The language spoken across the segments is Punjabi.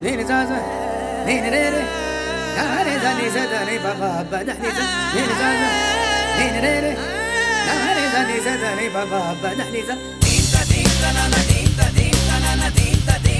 ni ni za za. Ni ni re re. Da re za ni za da re ba ba ba da ni za. Ni ni za za. Ni ni re re. Da re za ni za da re ba ba ba da ni za. Tin ta tin ta na na tin ta tin ta na na tin ta tin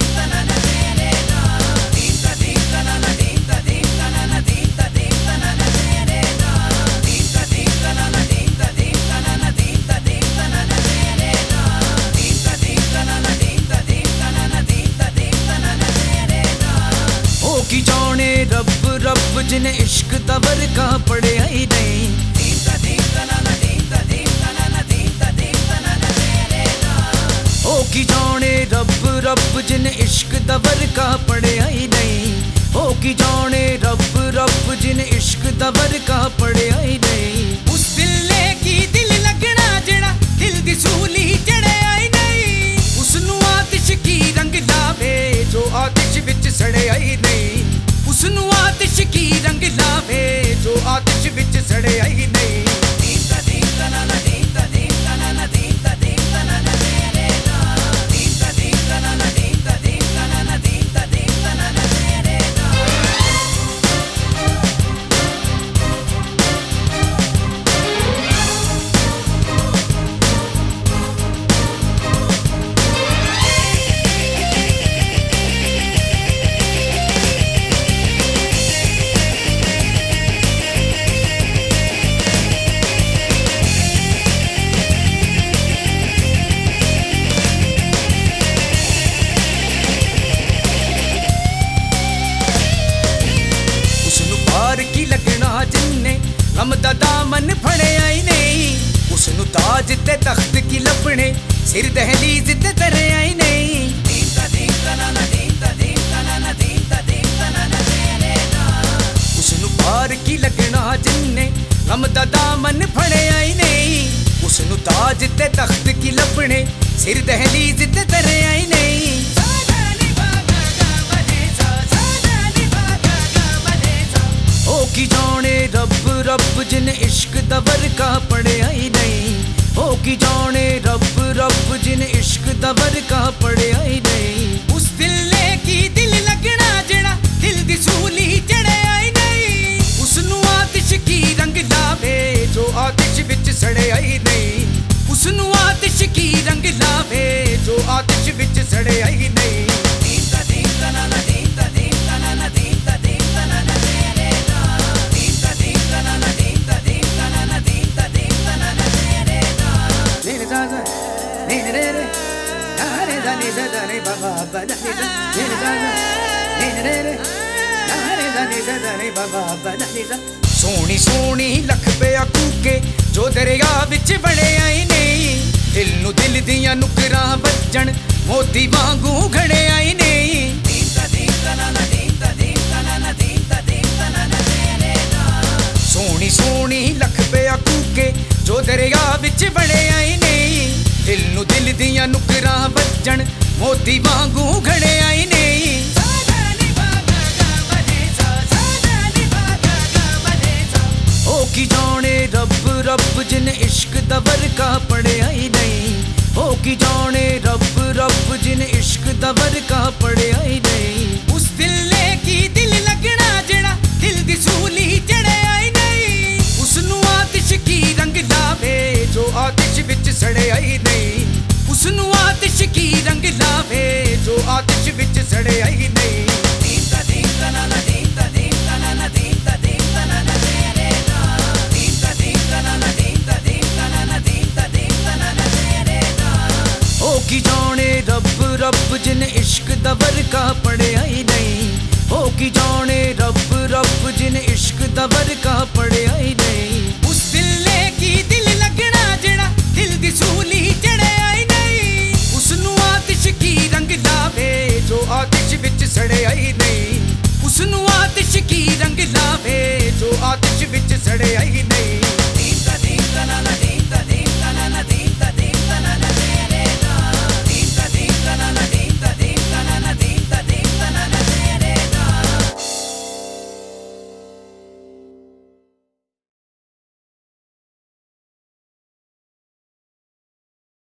ਰੱਬ ਜਿਨੇ ਇਸ਼ਕ ਦਾ ਵਰਕਾ ਪੜਿਆ ਹੀ ਨਹੀਂ. ਉਹ ਕੀ ਜਾਣੇ ਰੱਬ ਰੱਬ ਜਿਨੇ ਇਸ਼ਕ ਦਾ ਵਰਕਾ ਪੜਿਆ ਹੀ ਨਹੀਂ ਉਹ ਕੀ ਜਾਣੇ ਰੱਬ ਰੱਬ ਜਿਨੇ ਇਸ਼ਕ ਦਾ ਵਰਕਾ ਗਮ ਦਾ ਦਾਮਨ ਫੜਿਆ ਹੀ ਨਹੀਂ ਉਸ ਨੂੰ ਤਾਜ ਤੇ ਤਖਤ ਕੀ ਲੱਭਣੇ ਸਿਰ ਦਹਲੀਜ਼ ਤੇ ਤਰਿਆ ਹੀ ਨਹੀਂ. ਉਸ ਨੂੰ ਪਾਰ ਕੀ ਲੱਗਣਾ ਜਿੰਨੇ ਗਮ ਦਾ ਦਾਮਨ ਫੜਿਆ ਹੀ ਨਹੀਂ ਉਸ ਨੂੰ ਤਾਜ ਤੇ ਤਖਤ ਕੀ ਲੱਭਣੇ ਸਿਰ ਦਹਲੀਜ਼ ਤੇ ਤਰਿਆ ਹੀ ਨਹੀਂ. ਉਹ ਕੀ ਜਾਣੇ ਰੱਬ ਜਿਨ ਇਸ਼ਕ ਦਾ ਵਰਕਾ ਪੜਿਆ ਹੀ ਨਹੀਂ, ਹੋ ਕੀ ਜਾਣੇ ਰੱਬ ਰੱਬ ਜਿਨ ਇਸ਼ਕ ਦਾ ਵਰਕਾ ਪੜਿਆ Nene zaza, nene nene, nane zani zani baba bada ni za. Nene zaza, nene nene, nane zani zani baba bada ni za. ਸੋਹਣੀ ਸੋਹਣੀ ਲੱਖ ਪਿਆ ਕੂਕੇ ਜੋ ਦਰਿਆ ਵਿੱਚ ਵੜਿਆ ਹੀ ਨਹੀਂ ਦਿਲ ਨੂੰ ਦਿਲ ਦੀਆਂ ਨੁਕਰਾਂ ਵੱਜਣ ਮੋਤੀ ਵਾਂਗੂ ਵੱਜਣ ਮੋਤੀ ਵਾਂਗੂ ਘੜਿਆ ਹੀ ਨਹੀਂ Sada ni ba ga ga ma ne sa. Sada ni ba ga ga ma ne sa. ਉਹ ਕੀ ਜਾਣੇ ਰੱਬ ਰੱਬ ਜਿਨੇ ਇਸ਼ਕ ਦਾ ਵਰਕਾ ਪੜਿਆ ਹੀ ਨਹੀਂ ਉਹ ਕੀ ਜਾਣੇ ਰੱਬ ਕੀ ਜਾਣੇ ਰੱਬ ਰੱਬ ਜਿਨ ਇਸ਼ਕ ਦਾ ਵਰਕਾ ਪੜਿਆ ਹੀ ਨਹੀਂ। ਉਹ ਕੀ ਜਾਣੇ ਰੱਬ ਰੱਬ ਜਿਨ ਇਸ਼ਕ ਦਾ ਵਰਕਾ ਪੜਿਆ ਹੀ ਨਹੀਂ। ਉਸ ਦਿਲ ਨੇ ਕੀ ਦਿਲ ਲੱਗਣਾ ਜਿਹੜਾ ਦਿਲ ਦੀ ਸੂਲੀ ਚੜਿਆ ਹੀ ਨਹੀਂ। ਉਸ ਨੂੰ ਆਤਿਸ਼ ਕੀ ਰੰਗ ਲਾਵੇ ਜੋ ਆਤਿਸ਼ ਵਿੱਚ ਸੜਿਆ ਹੀ ਨਹੀਂ। ਉਸ ਨੂੰ ਆਤਿਸ਼ ਕੀ ਰੰਗ ਲਾਵੇ ਜੋ ਆਤਿਸ਼ ਵਿੱਚ ਸੜਿਆ ਹੀ ਨਹੀਂ।